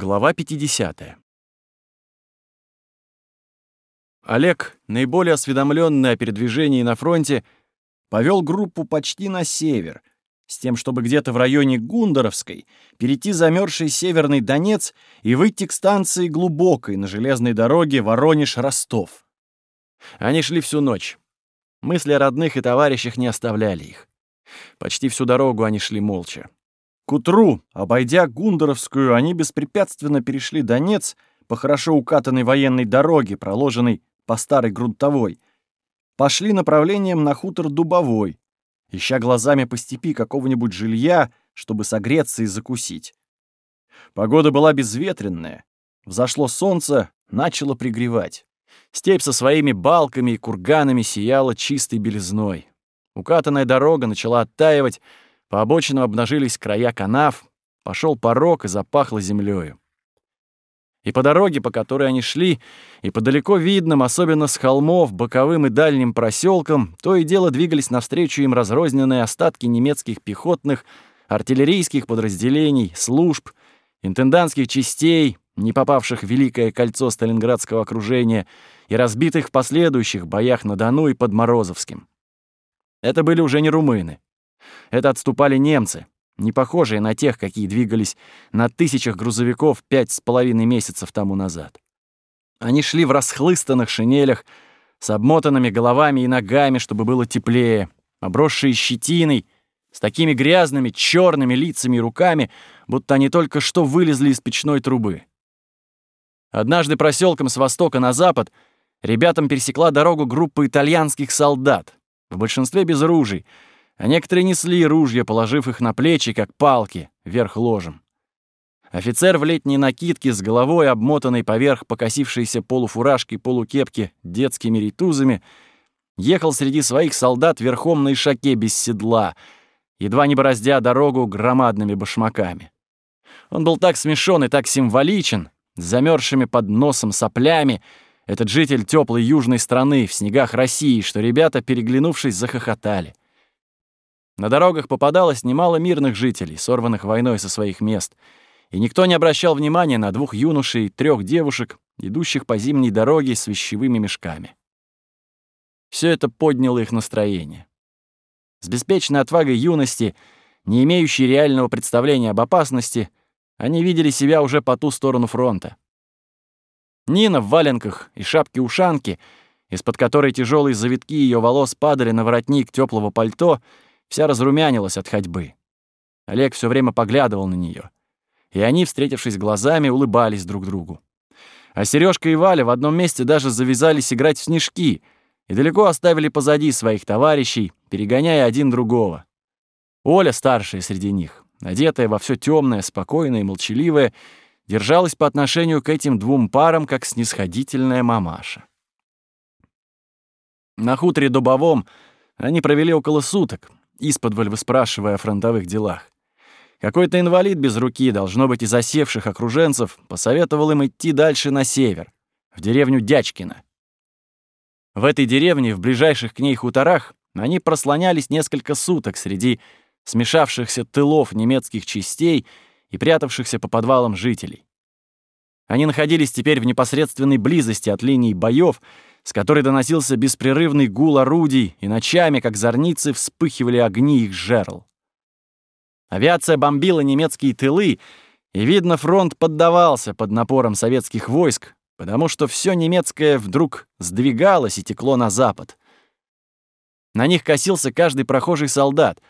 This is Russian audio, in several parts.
Глава 50. Олег, наиболее осведомленный о передвижении на фронте, повел группу почти на север, с тем, чтобы где-то в районе Гундоровской перейти замерзший северный Донец и выйти к станции Глубокой на железной дороге Воронеж-Ростов. Они шли всю ночь. Мысли о родных и товарищах не оставляли их. Почти всю дорогу они шли молча. К утру, обойдя Гундоровскую, они беспрепятственно перешли Донец по хорошо укатанной военной дороге, проложенной по старой грунтовой. Пошли направлением на хутор Дубовой, ища глазами по степи какого-нибудь жилья, чтобы согреться и закусить. Погода была безветренная. Взошло солнце, начало пригревать. Степь со своими балками и курганами сияла чистой белизной. Укатанная дорога начала оттаивать, по обочинам обнажились края канав, пошел порог и запахло землею. И по дороге, по которой они шли, и по далеко видным, особенно с холмов, боковым и дальним проселкам, то и дело двигались навстречу им разрозненные остатки немецких пехотных, артиллерийских подразделений, служб, интендантских частей, не попавших в Великое кольцо Сталинградского окружения и разбитых в последующих боях на Дону и под Морозовским. Это были уже не румыны. Это отступали немцы, не похожие на тех, какие двигались на тысячах грузовиков пять с половиной месяцев тому назад. Они шли в расхлыстанных шинелях, с обмотанными головами и ногами, чтобы было теплее, обросшие щетиной, с такими грязными, черными лицами и руками, будто они только что вылезли из печной трубы. Однажды проселком с востока на запад ребятам пересекла дорогу группа итальянских солдат, в большинстве без ружей, а некоторые несли ружья, положив их на плечи, как палки, вверх ложем. Офицер в летней накидке с головой, обмотанной поверх покосившейся полуфуражки полукепки детскими ритузами, ехал среди своих солдат верхом на ишаке без седла, едва не бороздя дорогу громадными башмаками. Он был так смешон и так символичен, с замерзшими под носом соплями, этот житель теплой южной страны в снегах России, что ребята, переглянувшись, захохотали. На дорогах попадалось немало мирных жителей, сорванных войной со своих мест, и никто не обращал внимания на двух юношей и трех девушек, идущих по зимней дороге с вещевыми мешками. Все это подняло их настроение. С беспечной отвагой юности, не имеющей реального представления об опасности, они видели себя уже по ту сторону фронта. Нина в валенках и шапке-ушанке, из-под которой тяжелые завитки ее волос падали на воротник теплого пальто — вся разрумянилась от ходьбы. Олег все время поглядывал на нее, и они, встретившись глазами, улыбались друг другу. А Сережка и Валя в одном месте даже завязались играть в снежки и далеко оставили позади своих товарищей, перегоняя один другого. Оля, старшая среди них, одетая во все темное, спокойное и молчаливое, держалась по отношению к этим двум парам как снисходительная мамаша. На хуторе Дубовом они провели около суток, исподволь выспрашивая о фронтовых делах. Какой-то инвалид без руки, должно быть, из осевших окруженцев, посоветовал им идти дальше на север, в деревню Дячкино. В этой деревне, в ближайших к ней хуторах, они прослонялись несколько суток среди смешавшихся тылов немецких частей и прятавшихся по подвалам жителей. Они находились теперь в непосредственной близости от линии боев, с которой доносился беспрерывный гул орудий, и ночами, как зорницы, вспыхивали огни их жерл. Авиация бомбила немецкие тылы, и, видно, фронт поддавался под напором советских войск, потому что все немецкое вдруг сдвигалось и текло на запад. На них косился каждый прохожий солдат,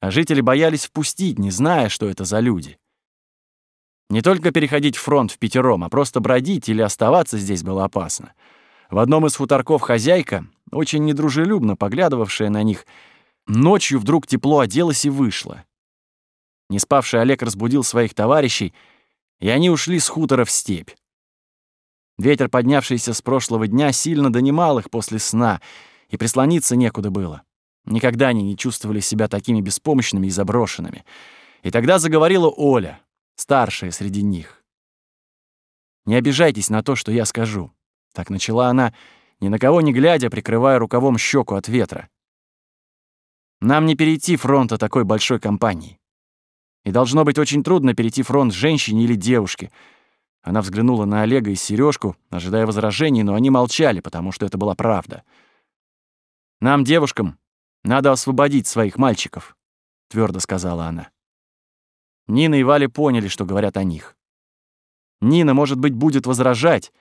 а жители боялись впустить, не зная, что это за люди. Не только переходить фронт в пятером, а просто бродить или оставаться здесь было опасно — в одном из хуторков хозяйка, очень недружелюбно поглядывавшая на них, ночью вдруг тепло оделась и вышла. Не спавший Олег разбудил своих товарищей, и они ушли с хутора в степь. Ветер, поднявшийся с прошлого дня, сильно донимал их после сна, и прислониться некуда было. Никогда они не чувствовали себя такими беспомощными и заброшенными. И тогда заговорила Оля, старшая среди них. «Не обижайтесь на то, что я скажу. Так начала она, ни на кого не глядя, прикрывая рукавом щеку от ветра. Нам не перейти фронта такой большой компании. И должно быть очень трудно перейти фронт женщине или девушке, Она взглянула на Олега и Сережку, ожидая возражений, но они молчали, потому что это была правда. «Нам, девушкам, надо освободить своих мальчиков», — твердо сказала она. Нина и Валя поняли, что говорят о них. «Нина, может быть, будет возражать,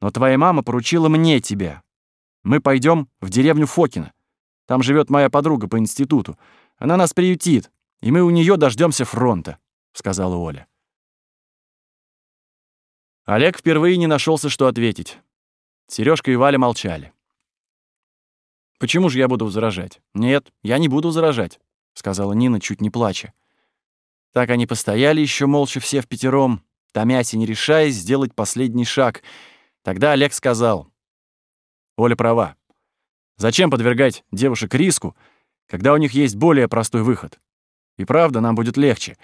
но твоя мама поручила мне тебя. Мы пойдем в деревню Фокина. Там живет моя подруга по институту. Она нас приютит, и мы у нее дождемся фронта», — сказала Оля. Олег впервые не нашелся, что ответить. Сережка и Валя молчали. «Почему же я буду возражать?» «Нет, я не буду возражать», — сказала Нина, чуть не плача. Так они постояли еще молча все в пятером, томясь и не решаясь сделать последний шаг. Тогда Олег сказал. «Оля права. Зачем подвергать девушек риску, когда у них есть более простой выход? И правда, нам будет легче.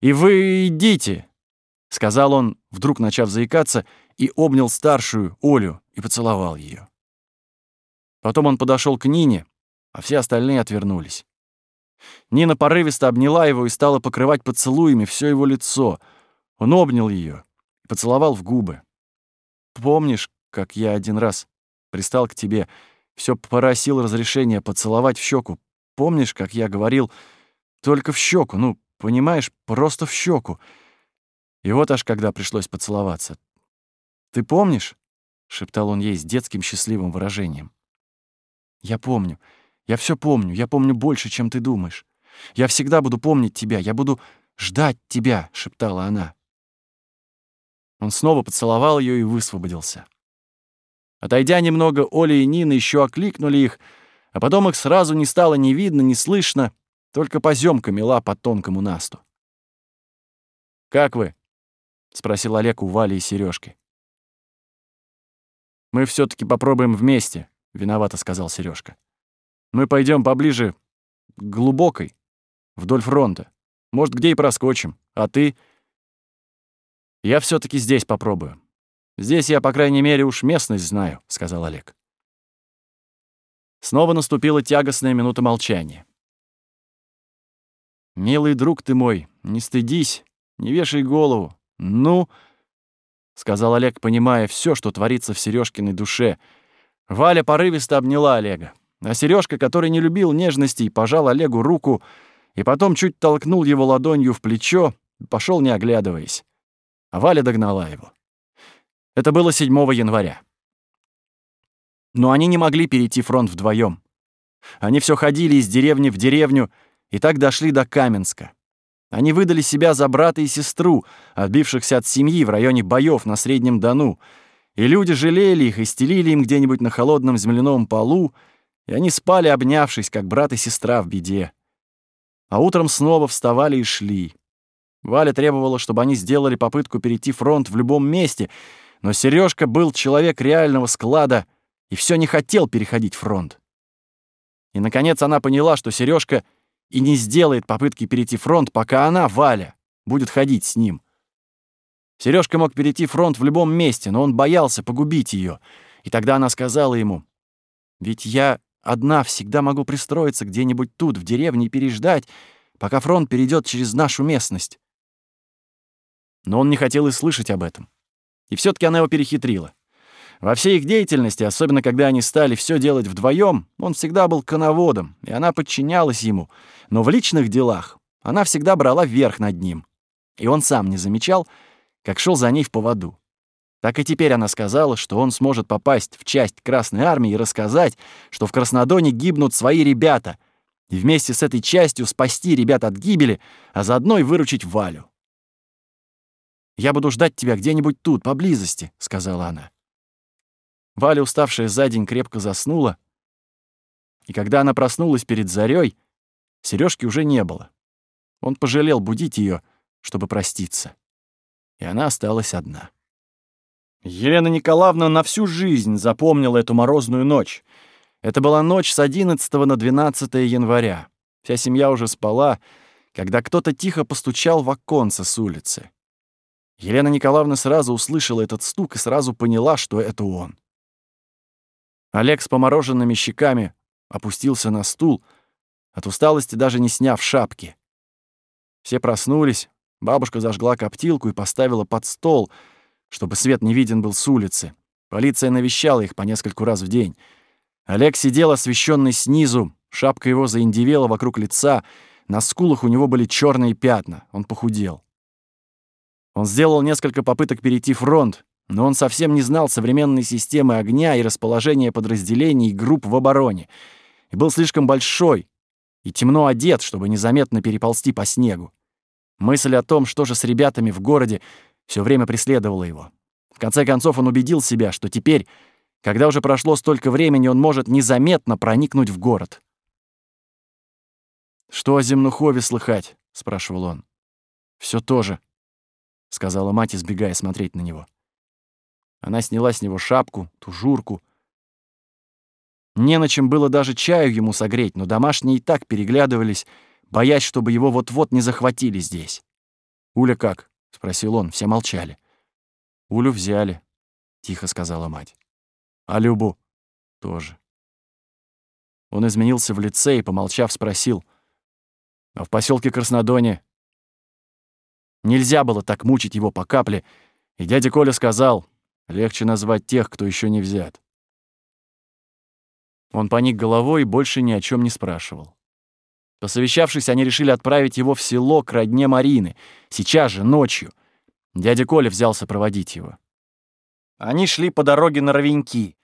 И вы идите!» — сказал он, вдруг начав заикаться, и обнял старшую, Олю, и поцеловал ее. Потом он подошел к Нине, а все остальные отвернулись. Нина порывисто обняла его и стала покрывать поцелуями все его лицо. Он обнял ее и поцеловал в губы. «Помнишь, как я один раз пристал к тебе, все просил разрешения поцеловать в щеку? Помнишь, как я говорил только в щеку, ну, понимаешь, просто в щеку? И вот аж когда пришлось поцеловаться. Ты помнишь?» — шептал он ей с детским счастливым выражением. «Я помню. Я все помню, я помню больше, чем ты думаешь. Я всегда буду помнить тебя, я буду ждать тебя», — шептала она. Он снова поцеловал ее и высвободился. Отойдя немного, Оля и Нина еще окликнули их, а потом их сразу не стало ни видно, ни слышно, только поземка мела по тонкому насту. «Как вы?» — спросил Олег у Вали и Сережки. «Мы все таки попробуем вместе», — виновато сказал Сережка. Мы пойдем поближе к глубокой, вдоль фронта. Может, где и проскочим. А ты? Я все таки здесь попробую. Здесь я, по крайней мере, уж местность знаю, сказал Олег. Снова наступила тягостная минута молчания. «Милый друг ты мой, не стыдись, не вешай голову. Ну...» — сказал Олег, понимая все, что творится в Сережкиной душе. Валя порывисто обняла Олега. А Сережка, который не любил нежностей, пожал Олегу руку и потом чуть толкнул его ладонью в плечо, пошел не оглядываясь. А Валя догнала его. Это было 7 января. Но они не могли перейти фронт вдвоем. Они все ходили из деревни в деревню и так дошли до Каменска. Они выдали себя за брата и сестру, отбившихся от семьи в районе боев на Среднем Дону, и люди жалели их и стелили им где-нибудь на холодном земляном полу, и они спали, обнявшись, как брат и сестра в беде. А утром снова вставали и шли. Валя требовала, чтобы они сделали попытку перейти фронт в любом месте, но Сережка был человек реального склада и все не хотел переходить фронт. И, наконец, она поняла, что Сережка и не сделает попытки перейти фронт, пока она, Валя, будет ходить с ним. Сережка мог перейти фронт в любом месте, но он боялся погубить ее, и тогда она сказала ему, «Ведь я Одна всегда могу пристроиться где-нибудь тут, в деревне, и переждать, пока фронт перейдет через нашу местность. Но он не хотел и слышать об этом. И все таки она его перехитрила. Во всей их деятельности, особенно когда они стали все делать вдвоем, он всегда был коноводом, и она подчинялась ему. Но в личных делах она всегда брала верх над ним. И он сам не замечал, как шел за ней в поводу. Так и теперь она сказала, что он сможет попасть в часть Красной Армии и рассказать, что в Краснодоне гибнут свои ребята, и вместе с этой частью спасти ребят от гибели, а заодно и выручить Валю. «Я буду ждать тебя где-нибудь тут, поблизости», — сказала она. Валя, уставшая за день, крепко заснула, и когда она проснулась перед зарей, Сережки уже не было. Он пожалел будить ее, чтобы проститься. И она осталась одна. Елена Николаевна на всю жизнь запомнила эту морозную ночь. Это была ночь с 11 на 12 января. Вся семья уже спала, когда кто-то тихо постучал в оконце с улицы. Елена Николаевна сразу услышала этот стук и сразу поняла, что это он. Олег с помороженными щеками опустился на стул, от усталости даже не сняв шапки. Все проснулись, бабушка зажгла коптилку и поставила под стол — чтобы свет не виден был с улицы. Полиция навещала их по нескольку раз в день. Олег сидел освещенный снизу, шапка его заиндивела вокруг лица, на скулах у него были черные пятна, он похудел. Он сделал несколько попыток перейти фронт, но он совсем не знал современной системы огня и расположения подразделений и групп в обороне, и был слишком большой и темно одет, чтобы незаметно переползти по снегу. Мысль о том, что же с ребятами в городе, все время преследовала его. В конце концов он убедил себя, что теперь, когда уже прошло столько времени, он может незаметно проникнуть в город. «Что о Земнухове слыхать?» — спрашивал он. Все то же», — сказала мать, избегая смотреть на него. Она сняла с него шапку, тужурку. Не на чем было даже чаю ему согреть, но домашние и так переглядывались, боясь, чтобы его вот-вот не захватили здесь. «Уля как?» — спросил он, все молчали. «Улю взяли», — тихо сказала мать. «А Любу?» «Тоже». Он изменился в лице и, помолчав, спросил. «А в поселке Краснодоне нельзя было так мучить его по капле, и дядя Коля сказал, легче назвать тех, кто еще не взят». Он поник головой и больше ни о чем не спрашивал. Посовещавшись, они решили отправить его в село к родне Марины, сейчас же, ночью — Дядя Коля взялся проводить его. Они шли по дороге на Ровеньки.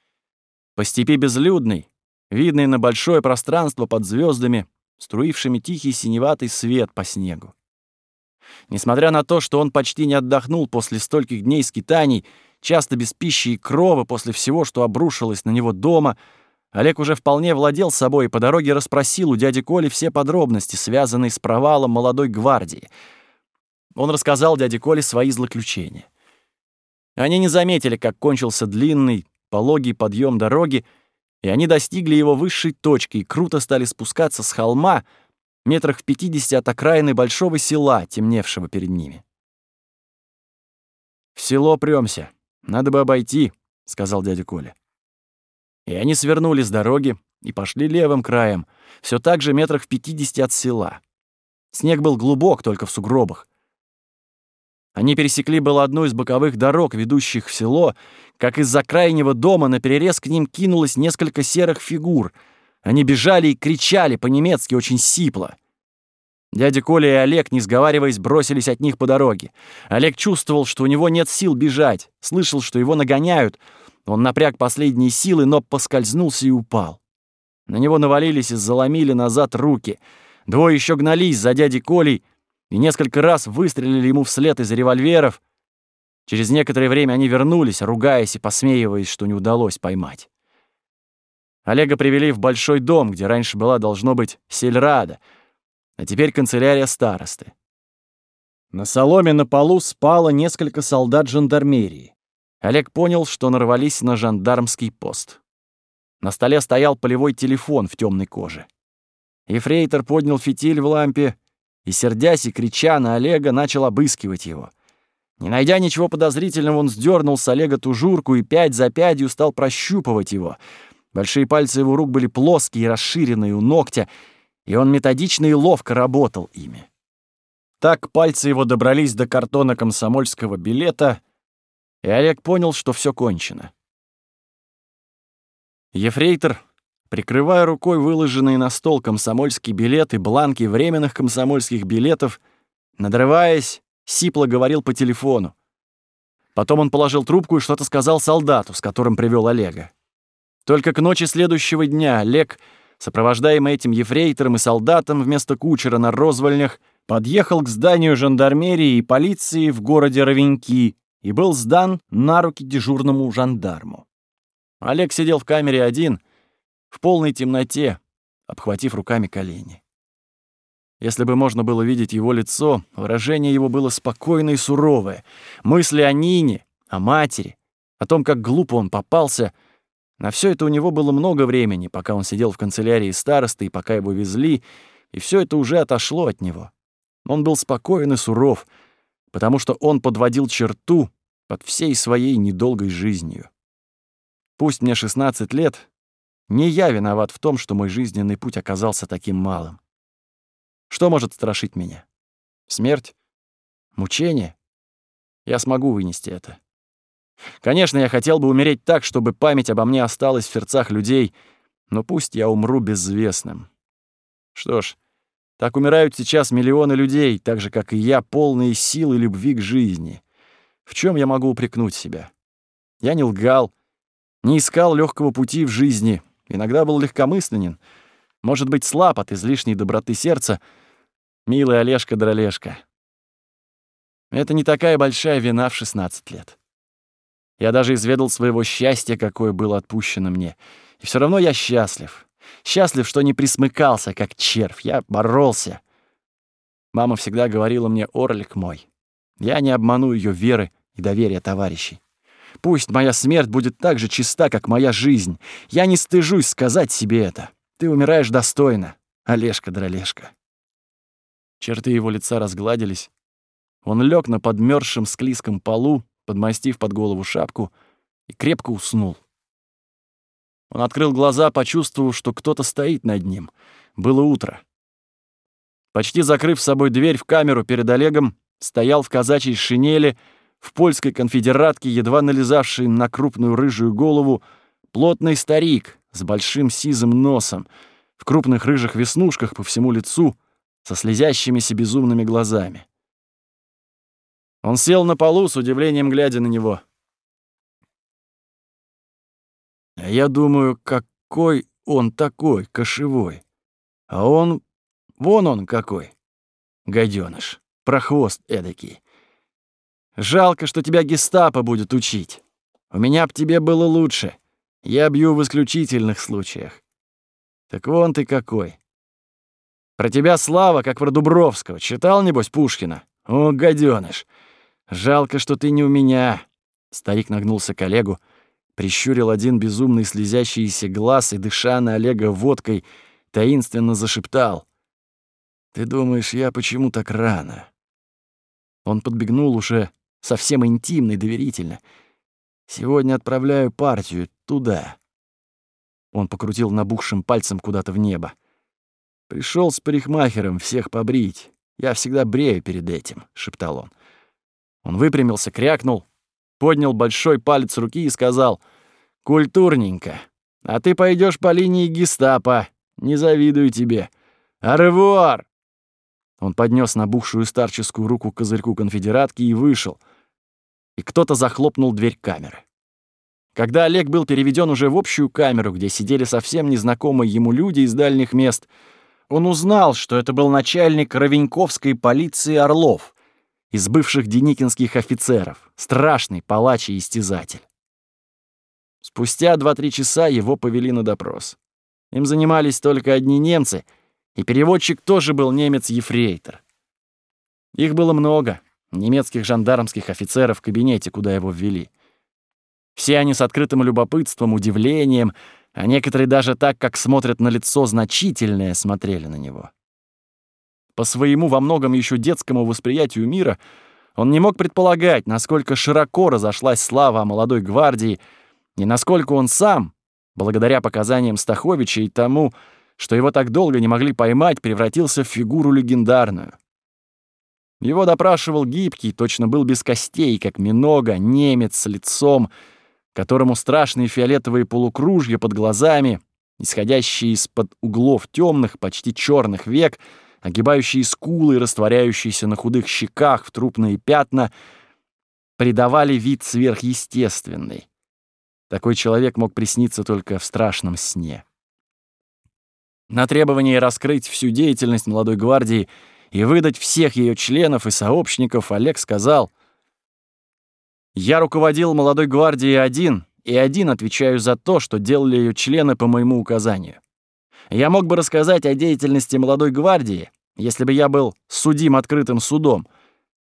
По степи безлюдной, видной на большое пространство под звездами, струившими тихий синеватый свет по снегу. Несмотря на то, что он почти не отдохнул после стольких дней скитаний, часто без пищи и крова после всего, что обрушилось на него дома, Олег уже вполне владел собой и по дороге расспросил у дяди Коли все подробности, связанные с провалом молодой гвардии — он рассказал дяде Коле свои злоключения. Они не заметили, как кончился длинный, пологий подъем дороги, и они достигли его высшей точки и круто стали спускаться с холма метрах в пятидесяти от окраины большого села, темневшего перед ними. «В село прёмся. Надо бы обойти», — сказал дядя Коля. И они свернули с дороги и пошли левым краем, все так же метрах в пятидесяти от села. Снег был глубок, только в сугробах. Они пересекли было одну из боковых дорог, ведущих в село, как из-за крайнего дома на перерез к ним кинулось несколько серых фигур. Они бежали и кричали по-немецки очень сипло. Дядя Коля и Олег, не сговариваясь, бросились от них по дороге. Олег чувствовал, что у него нет сил бежать, слышал, что его нагоняют. Он напряг последние силы, но поскользнулся и упал. На него навалились и заломили назад руки. Двое еще гнались за дядей Колей, и несколько раз выстрелили ему вслед из револьверов. Через некоторое время они вернулись, ругаясь и посмеиваясь, что не удалось поймать. Олега привели в большой дом, где раньше была, должно быть, сельрада, а теперь канцелярия старосты. На соломе на полу спало несколько солдат жандармерии. Олег понял, что нарвались на жандармский пост. На столе стоял полевой телефон в темной коже. Ефрейтор поднял фитиль в лампе и, сердясь и крича на Олега, начал обыскивать его. Не найдя ничего подозрительного, он сдернул с Олега тужурку и пять за пятью стал прощупывать его. Большие пальцы его рук были плоские и расширенные у ногтя, и он методично и ловко работал ими. Так пальцы его добрались до картона комсомольского билета, и Олег понял, что все кончено. Ефрейтор Прикрывая рукой выложенные на стол комсомольские билеты, бланки временных комсомольских билетов, надрываясь, сипло говорил по телефону. Потом он положил трубку и что-то сказал солдату, с которым привел Олега. Только к ночи следующего дня Олег, сопровождаемый этим ефрейтором и солдатом вместо кучера на розвольнях, подъехал к зданию жандармерии и полиции в городе Ровеньки и был сдан на руки дежурному жандарму. Олег сидел в камере один — в полной темноте, обхватив руками колени. Если бы можно было видеть его лицо, выражение его было спокойное и суровое. Мысли о Нине, о матери, о том, как глупо он попался, на все это у него было много времени, пока он сидел в канцелярии старосты и пока его везли, и все это уже отошло от него. Он был спокоен и суров, потому что он подводил черту под всей своей недолгой жизнью. Пусть мне 16 лет, не я виноват в том, что мой жизненный путь оказался таким малым. Что может страшить меня? Смерть? Мучение? Я смогу вынести это. Конечно, я хотел бы умереть так, чтобы память обо мне осталась в сердцах людей, но пусть я умру безвестным. Что ж, так умирают сейчас миллионы людей, так же, как и я, полные сил и любви к жизни. В чем я могу упрекнуть себя? Я не лгал, не искал легкого пути в жизни, иногда был легкомысленен, может быть, слаб от излишней доброты сердца. Милый Олежка-дролежка. Это не такая большая вина в 16 лет. Я даже изведал своего счастья, какое было отпущено мне. И все равно я счастлив. Счастлив, что не присмыкался, как червь. Я боролся. Мама всегда говорила мне, орлик мой, я не обману ее веры и доверия товарищей. Пусть моя смерть будет так же чиста, как моя жизнь. Я не стыжусь сказать себе это. Ты умираешь достойно, Олежка-дролежка. Черты его лица разгладились. Он лег на подмерзшем склизком полу, подмастив под голову шапку, и крепко уснул. Он открыл глаза, почувствовав, что кто-то стоит над ним. Было утро. Почти закрыв с собой дверь в камеру перед Олегом, стоял в казачьей шинели, в польской конфедератке, едва налезавший на крупную рыжую голову, плотный старик с большим сизым носом, в крупных рыжих веснушках по всему лицу, со слезящимися безумными глазами. Он сел на полу, с удивлением глядя на него. А я думаю, какой он такой, кошевой. А он... Вон он какой. Гадёныш, прохвост эдакий. Жалко, что тебя гестапо будет учить. У меня б тебе было лучше. Я бью в исключительных случаях. Так вон ты какой. Про тебя слава, как про Дубровского. Читал, небось, Пушкина? О, гадёныш. Жалко, что ты не у меня. Старик нагнулся к Олегу, прищурил один безумный слезящийся глаз и, дыша на Олега водкой, таинственно зашептал. «Ты думаешь, я почему так рано?» Он подбегнул уже совсем интимно и доверительно. «Сегодня отправляю партию туда». Он покрутил набухшим пальцем куда-то в небо. Пришел с парикмахером всех побрить. Я всегда брею перед этим», — шептал он. Он выпрямился, крякнул, поднял большой палец руки и сказал «Культурненько. А ты пойдешь по линии гестапо. Не завидую тебе. Аревуар!» Он поднес набухшую старческую руку к козырьку конфедератки и вышел. И кто-то захлопнул дверь камеры. Когда Олег был переведен уже в общую камеру, где сидели совсем незнакомые ему люди из дальних мест, он узнал, что это был начальник Ровеньковской полиции Орлов, из бывших деникинских офицеров, страшный палач и истязатель. Спустя 2-3 часа его повели на допрос. Им занимались только одни немцы, и переводчик тоже был немец-ефрейтор. Их было много, немецких жандармских офицеров в кабинете, куда его ввели. Все они с открытым любопытством, удивлением, а некоторые даже так, как смотрят на лицо значительное, смотрели на него. По своему во многом еще детскому восприятию мира он не мог предполагать, насколько широко разошлась слава о молодой гвардии, и насколько он сам, благодаря показаниям Стаховича и тому, что его так долго не могли поймать, превратился в фигуру легендарную. Его допрашивал гибкий, точно был без костей, как минога, немец с лицом, которому страшные фиолетовые полукружья под глазами, исходящие из-под углов темных, почти черных век — огибающие скулы, растворяющиеся на худых щеках в трупные пятна, придавали вид сверхъестественный. Такой человек мог присниться только в страшном сне. На требование раскрыть всю деятельность молодой гвардии и выдать всех ее членов и сообщников Олег сказал, «Я руководил молодой гвардией один, и один отвечаю за то, что делали ее члены по моему указанию. Я мог бы рассказать о деятельности молодой гвардии, если бы я был судим открытым судом,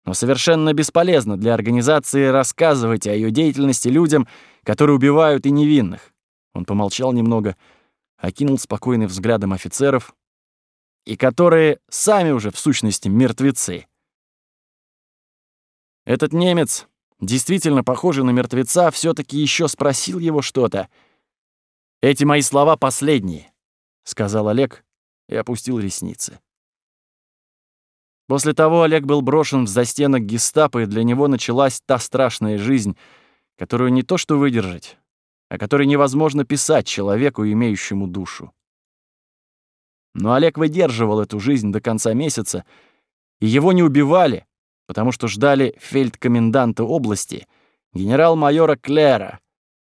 но совершенно бесполезно для организации рассказывать о ее деятельности людям, которые убивают и невинных. Он помолчал немного, окинул спокойным взглядом офицеров, и которые сами уже в сущности мертвецы. Этот немец, действительно похожий на мертвеца, все таки еще спросил его что-то. «Эти мои слова последние», — сказал Олег и опустил ресницы. После того Олег был брошен в застенок гестапо, и для него началась та страшная жизнь, которую не то что выдержать, о которой невозможно писать человеку, имеющему душу. Но Олег выдерживал эту жизнь до конца месяца, и его не убивали, потому что ждали фельдкоменданта области, генерал-майора Клера,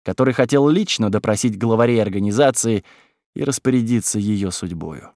который хотел лично допросить главарей организации и распорядиться ее судьбою.